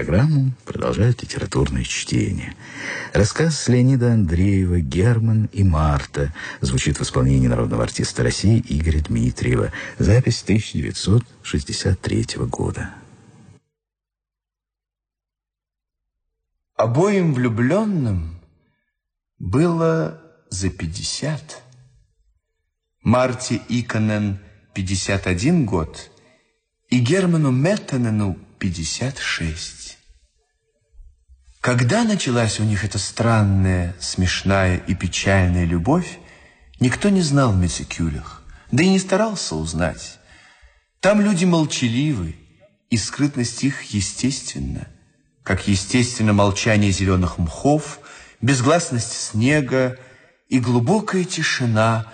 Программу продолжает литературное чтение. Рассказ Леонида Андреева «Герман и Марта» звучит в исполнении народного артиста России Игоря Дмитриева. Запись 1963 года. Обоим влюбленным было за пятьдесят. Марте Иконен 51 год и Герману Меттенену 56. Когда началась у них эта странная, смешная и печальная любовь, никто не знал в Мессикюлях, да и не старался узнать. Там люди молчаливы, и скрытность их естественна, как естественно молчание зеленых мхов, безгласность снега и глубокая тишина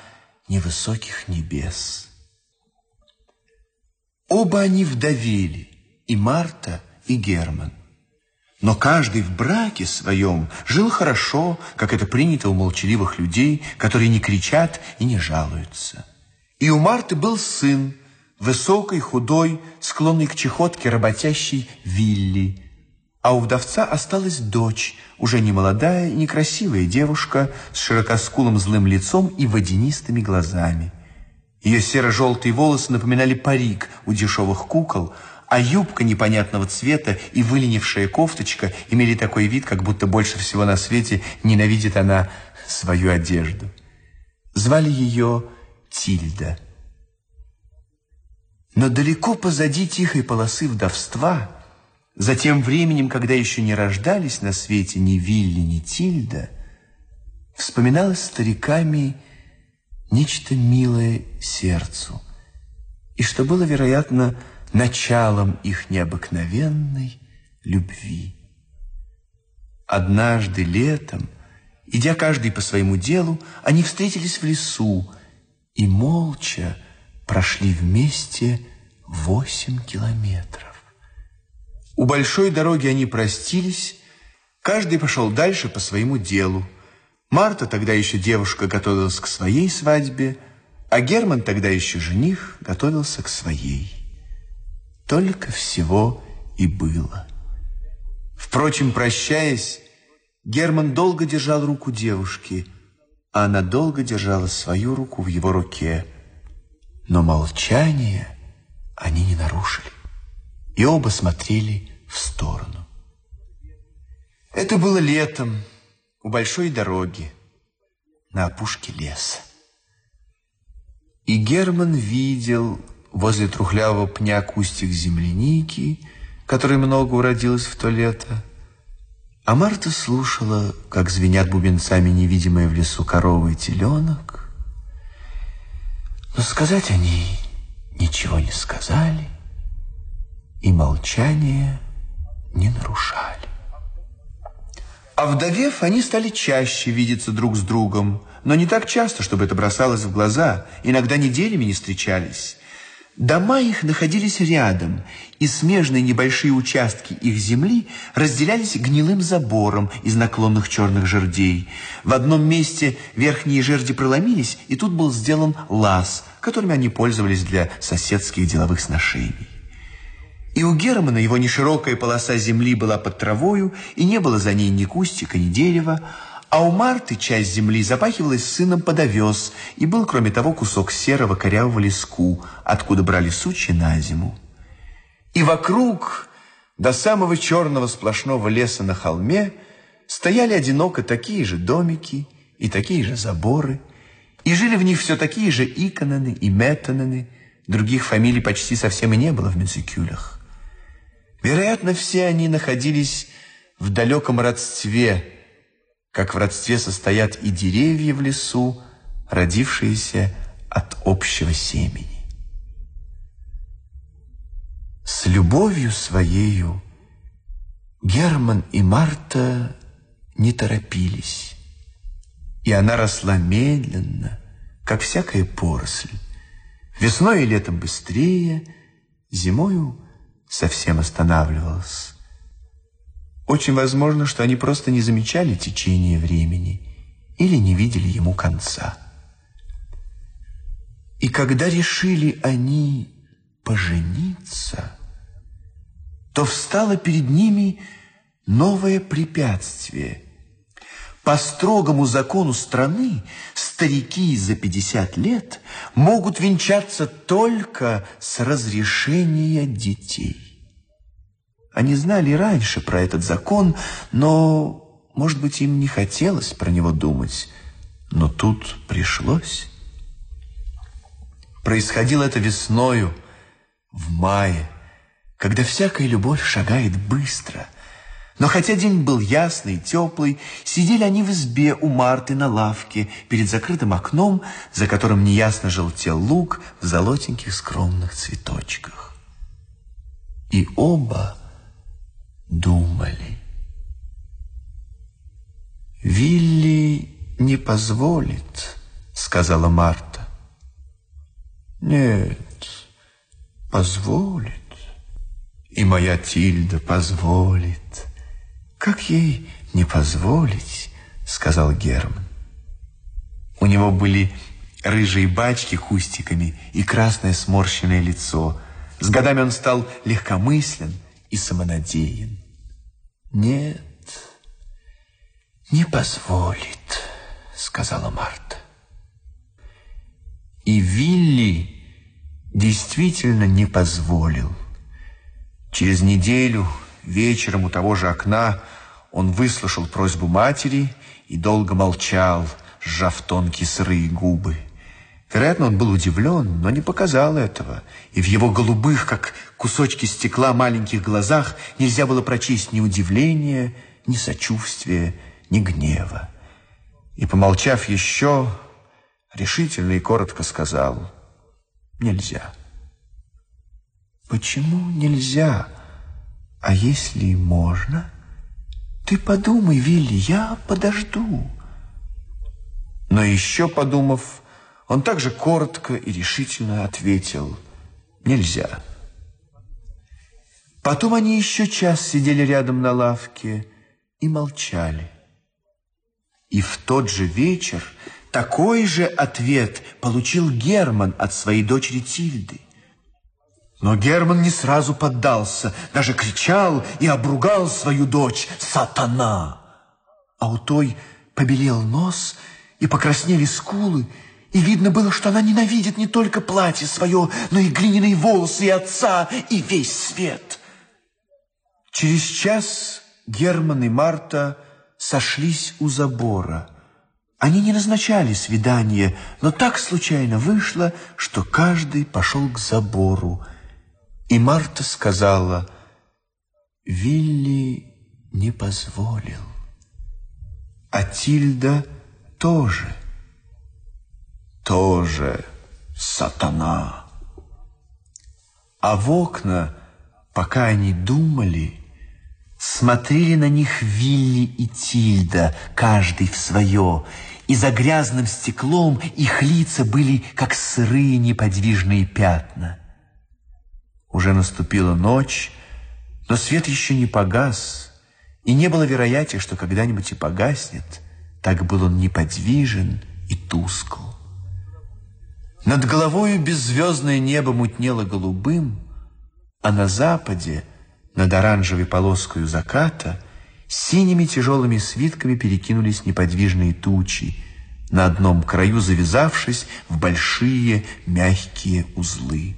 невысоких небес. Оба они вдовели, и Марта, и Герман. Но каждый в браке своем жил хорошо, как это принято у молчаливых людей, которые не кричат и не жалуются. И у Марты был сын, высокий, худой, склонный к чехотке, работящий Вилли. А у вдовца осталась дочь, уже не молодая и некрасивая девушка с широкоскулым злым лицом и водянистыми глазами. Ее серо-желтые волосы напоминали парик у дешевых кукол, а юбка непонятного цвета и выленившая кофточка имели такой вид, как будто больше всего на свете ненавидит она свою одежду. Звали ее Тильда. Но далеко позади тихой полосы вдовства, за тем временем, когда еще не рождались на свете ни Вилли, ни Тильда, вспоминалось стариками нечто милое сердцу, и что было, вероятно, началом их необыкновенной любви. Однажды летом, идя каждый по своему делу, они встретились в лесу и молча прошли вместе восемь километров. У большой дороги они простились, каждый пошел дальше по своему делу. Марта, тогда еще девушка, готовилась к своей свадьбе, а Герман, тогда еще жених, готовился к своей. Только всего и было. Впрочем, прощаясь, Герман долго держал руку девушки, а она долго держала свою руку в его руке. Но молчание они не нарушили, и оба смотрели в сторону. Это было летом, у большой дороги, на опушке леса. И Герман видел возле трухлявого пня кустик земляники, которой много уродилось в то лето. А Марта слушала, как звенят бубенцами невидимые в лесу коровы и теленок. Но сказать они ничего не сказали и молчание не нарушали. А вдовев, они стали чаще видеться друг с другом, но не так часто, чтобы это бросалось в глаза. Иногда неделями не встречались. Дома их находились рядом, и смежные небольшие участки их земли разделялись гнилым забором из наклонных черных жердей. В одном месте верхние жерди проломились, и тут был сделан лаз, которыми они пользовались для соседских деловых сношений. И у Германа его неширокая полоса земли была под травою, и не было за ней ни кустика, ни дерева, а у Марты часть земли запахивалась сыном под овес, и был, кроме того, кусок серого корявого леску, откуда брали сучья на зиму. И вокруг, до самого черного сплошного леса на холме, стояли одиноко такие же домики и такие же заборы, и жили в них все такие же Иконаны и Меттонаны, других фамилий почти совсем и не было в Мензикюлях. Вероятно, все они находились в далеком родстве, как в родстве состоят и деревья в лесу, родившиеся от общего семени. С любовью своею Герман и Марта не торопились, и она росла медленно, как всякая поросль. Весной и летом быстрее, зимою совсем останавливалась. Очень возможно, что они просто не замечали течение времени или не видели ему конца. И когда решили они пожениться, то встало перед ними новое препятствие. По строгому закону страны старики за 50 лет могут венчаться только с разрешения детей. Они знали раньше про этот закон, но, может быть, им не хотелось про него думать. Но тут пришлось. Происходило это весною, в мае, когда всякая любовь шагает быстро. Но хотя день был ясный теплый, сидели они в избе у Марты на лавке перед закрытым окном, за которым неясно желтел луг в золотеньких скромных цветочках. И оба думали. «Вилли не позволит», — сказала Марта. Нет, позволит. И моя Тильда позволит. Как ей не позволить, сказал Герман. У него были рыжие бачки кустиками и красное сморщенное лицо. С годами он стал легкомыслен и самонадеян. Нет, не позволит, сказала Марта. И Вилли действительно не позволил. Через неделю вечером у того же окна он выслушал просьбу матери и долго молчал, сжав тонкие сырые губы. Вероятно, он был удивлен, но не показал этого. И в его голубых, как кусочки стекла, маленьких глазах нельзя было прочесть ни удивления, ни сочувствия, ни гнева. И, помолчав еще, решительно и коротко сказал «Нельзя». «Почему нельзя? А если можно? Ты подумай, Вилли, я подожду». Но еще подумав, он также коротко и решительно ответил «Нельзя». Потом они еще час сидели рядом на лавке и молчали. И в тот же вечер такой же ответ получил Герман от своей дочери Тильды. Но Герман не сразу поддался, даже кричал и обругал свою дочь «Сатана!». А у той побелел нос и покраснели скулы, и видно было, что она ненавидит не только платье свое, но и глиняные волосы и отца, и весь свет. Через час Герман и Марта сошлись у забора – они не назначали свидание, но так случайно вышло, что каждый пошел к забору. И Марта сказала, Вилли не позволил. А Тильда тоже. Тоже сатана. А в окна, пока они думали, Смотрели на них Вилли и Тильда, каждый в свое, и за грязным стеклом их лица были, как сырые неподвижные пятна. Уже наступила ночь, но свет еще не погас, и не было вероятия, что когда-нибудь и погаснет. Так был он неподвижен и тускл. Над головою беззвездное небо мутнело голубым, а на западе — над оранжевой полоской заката синими тяжелыми свитками перекинулись неподвижные тучи, на одном краю завязавшись в большие мягкие узлы.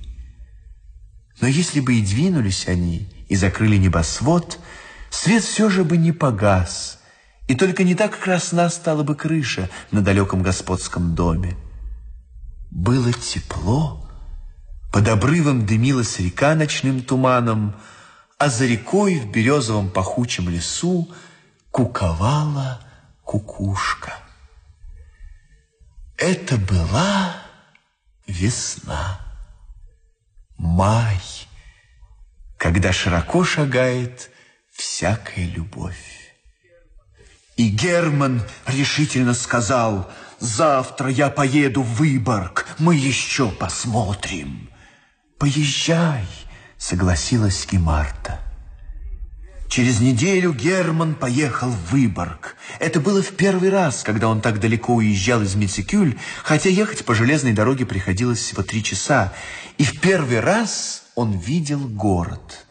Но если бы и двинулись они, и закрыли небосвод, свет все же бы не погас, и только не так красна стала бы крыша на далеком господском доме. Было тепло, под обрывом дымилась река ночным туманом, а за рекой в березовом пахучем лесу куковала кукушка. Это была весна, май, когда широко шагает всякая любовь. И Герман решительно сказал, «Завтра я поеду в Выборг, мы еще посмотрим». «Поезжай», согласилась и Марта. Через неделю Герман поехал в Выборг. Это было в первый раз, когда он так далеко уезжал из Мицикюль, хотя ехать по железной дороге приходилось всего три часа. И в первый раз он видел город.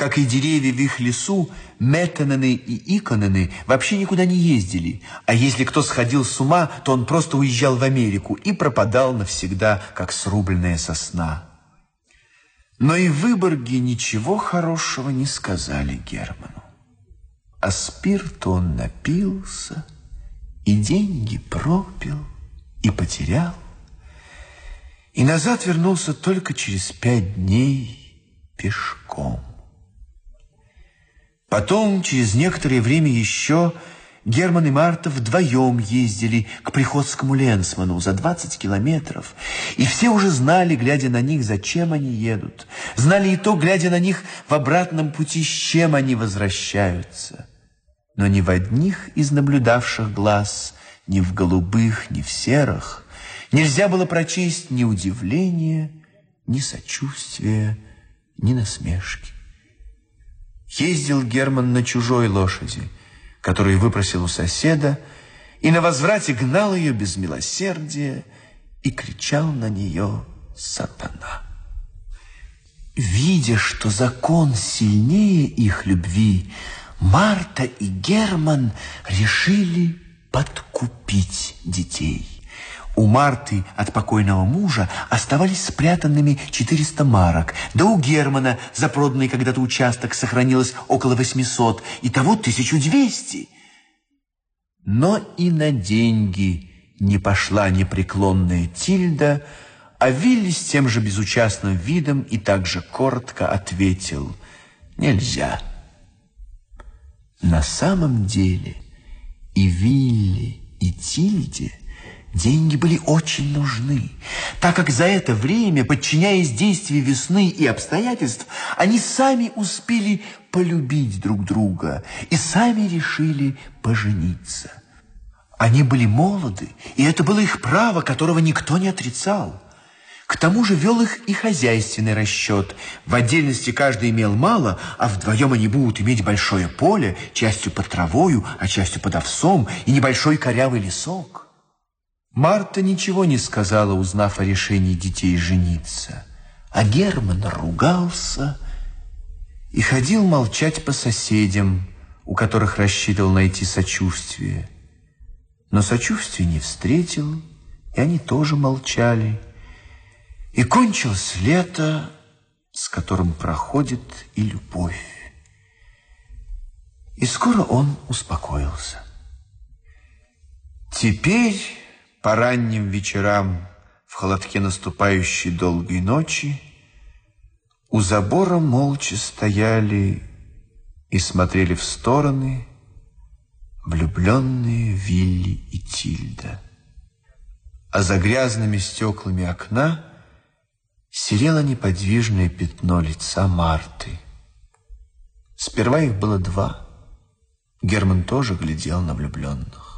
Как и деревья в их лесу, Меттенены и Иконены вообще никуда не ездили. А если кто сходил с ума, то он просто уезжал в Америку и пропадал навсегда, как срубленная сосна. Но и в Выборге ничего хорошего не сказали Герману. А спирт он напился, и деньги пропил, и потерял. И назад вернулся только через пять дней пешком. Потом, через некоторое время еще, Герман и Марта вдвоем ездили к Приходскому Ленсману за 20 километров. И все уже знали, глядя на них, зачем они едут. Знали и то, глядя на них в обратном пути, с чем они возвращаются. Но ни в одних из наблюдавших глаз, ни в голубых, ни в серых, нельзя было прочесть ни удивления, ни сочувствия, ни насмешки. Ездил Герман на чужой лошади, которую выпросил у соседа, и на возврате гнал ее без милосердия и кричал на нее «Сатана!». Видя, что закон сильнее их любви, Марта и Герман решили подкупить детей. У Марты от покойного мужа оставались спрятанными 400 марок, да у Германа за проданный когда-то участок сохранилось около 800, и того 1200. Но и на деньги не пошла непреклонная Тильда, а Вилли с тем же безучастным видом и также коротко ответил «Нельзя». На самом деле и Вилли, и Тильде – Деньги были очень нужны, так как за это время, подчиняясь действию весны и обстоятельств, они сами успели полюбить друг друга и сами решили пожениться. Они были молоды, и это было их право, которого никто не отрицал. К тому же вел их и хозяйственный расчет. В отдельности каждый имел мало, а вдвоем они будут иметь большое поле, частью под травою, а частью под овсом, и небольшой корявый лесок. Марта ничего не сказала, узнав о решении детей жениться. А Герман ругался и ходил молчать по соседям, у которых рассчитывал найти сочувствие. Но сочувствия не встретил, и они тоже молчали. И кончилось лето, с которым проходит и любовь. И скоро он успокоился. Теперь по ранним вечерам в холодке наступающей долгой ночи у забора молча стояли и смотрели в стороны влюбленные Вилли и Тильда. А за грязными стеклами окна серело неподвижное пятно лица Марты. Сперва их было два. Герман тоже глядел на влюбленных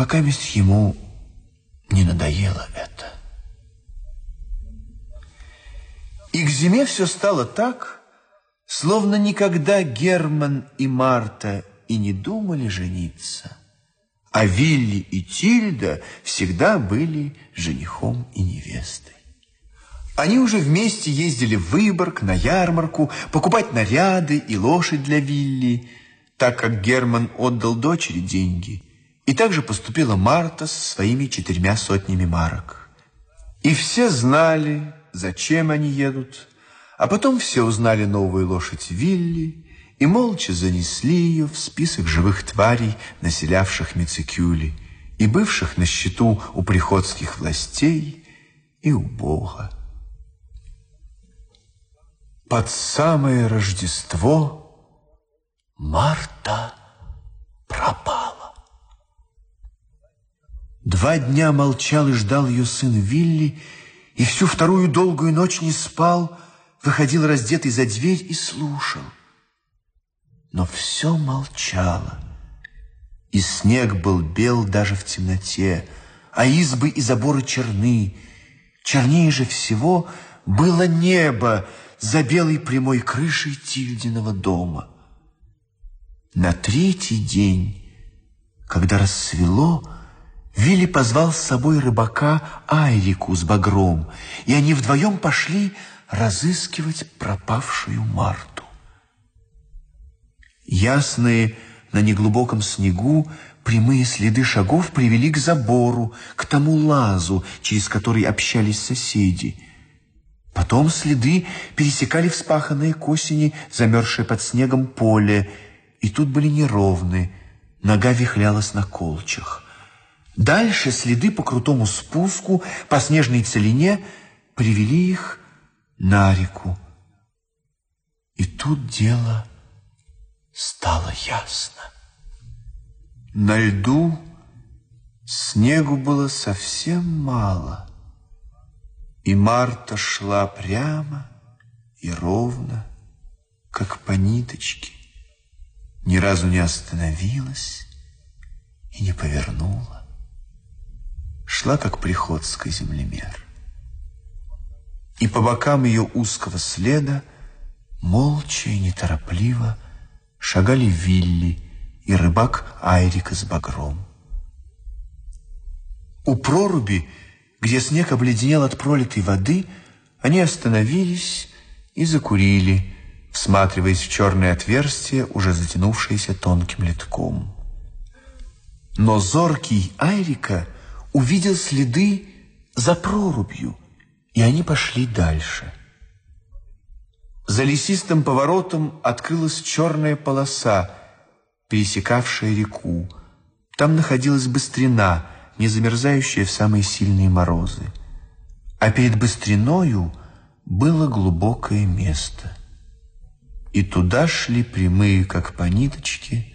пока ведь ему не надоело это. И к зиме все стало так, словно никогда Герман и Марта и не думали жениться, а Вилли и Тильда всегда были женихом и невестой. Они уже вместе ездили в Выборг, на ярмарку, покупать наряды и лошадь для Вилли, так как Герман отдал дочери деньги – и также поступила Марта со своими четырьмя сотнями марок. И все знали, зачем они едут, а потом все узнали новую лошадь Вилли и молча занесли ее в список живых тварей, населявших Мицикюли и бывших на счету у приходских властей и у Бога. Под самое Рождество Марта пропала. Два дня молчал и ждал ее сын Вилли, и всю вторую долгую ночь не спал, выходил раздетый за дверь и слушал. Но все молчало, и снег был бел даже в темноте, а избы и заборы черны. Чернее же всего было небо за белой прямой крышей Тильдиного дома. На третий день, когда рассвело, Вилли позвал с собой рыбака Айрику с багром, и они вдвоем пошли разыскивать пропавшую Марту. Ясные на неглубоком снегу прямые следы шагов привели к забору, к тому лазу, через который общались соседи. Потом следы пересекали вспаханное к осени, замерзшее под снегом поле, и тут были неровны, нога вихлялась на колчах. Дальше следы по крутому спуску, по снежной целине привели их на реку. И тут дело стало ясно. На льду снегу было совсем мало, и Марта шла прямо и ровно, как по ниточке, ни разу не остановилась и не повернула. Шла, как приходский землемер. И по бокам ее узкого следа молча и неторопливо шагали Вилли и рыбак Айрика с багром. У проруби, где снег обледенел от пролитой воды, они остановились и закурили, всматриваясь в черное отверстие, уже затянувшееся тонким литком. Но зоркий Айрика увидел следы за прорубью, и они пошли дальше. За лесистым поворотом открылась черная полоса, пересекавшая реку. Там находилась быстрина, не замерзающая в самые сильные морозы. А перед быстриною было глубокое место. И туда шли прямые, как по ниточке,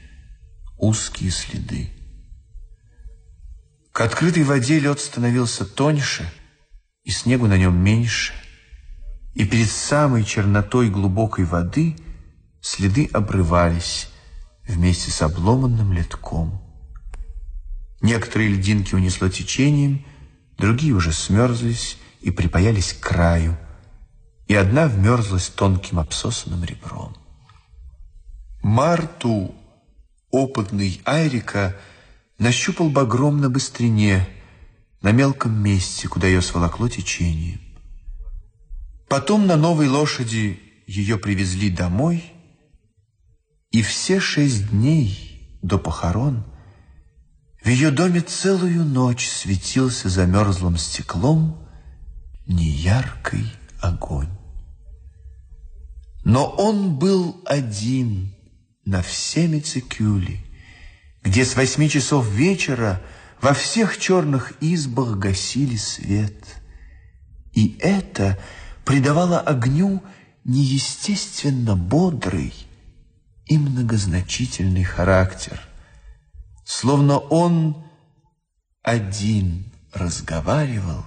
узкие следы. К открытой воде лед становился тоньше, и снегу на нем меньше – и перед самой чернотой глубокой воды следы обрывались вместе с обломанным летком. Некоторые льдинки унесло течением, другие уже смерзлись и припаялись к краю, и одна вмерзлась тонким обсосанным ребром. Марту, опытный Айрика, нащупал багром на быстрине, на мелком месте, куда ее сволокло течением. Потом на новой лошади ее привезли домой, и все шесть дней до похорон в ее доме целую ночь светился замерзлым стеклом неяркий огонь. Но он был один на всеми цикюле, где с восьми часов вечера во всех черных избах гасили свет. И это – придавала огню неестественно бодрый и многозначительный характер, словно он один разговаривал,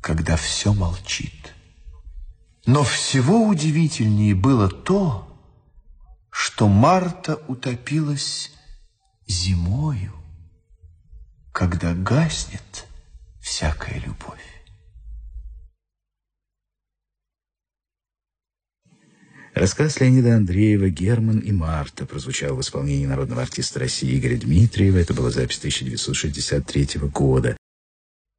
когда все молчит. Но всего удивительнее было то, что Марта утопилась зимою, когда гаснет всякая любовь. Рассказ Леонида Андреева «Герман и Марта» прозвучал в исполнении народного артиста России Игоря Дмитриева. Это была запись 1963 года.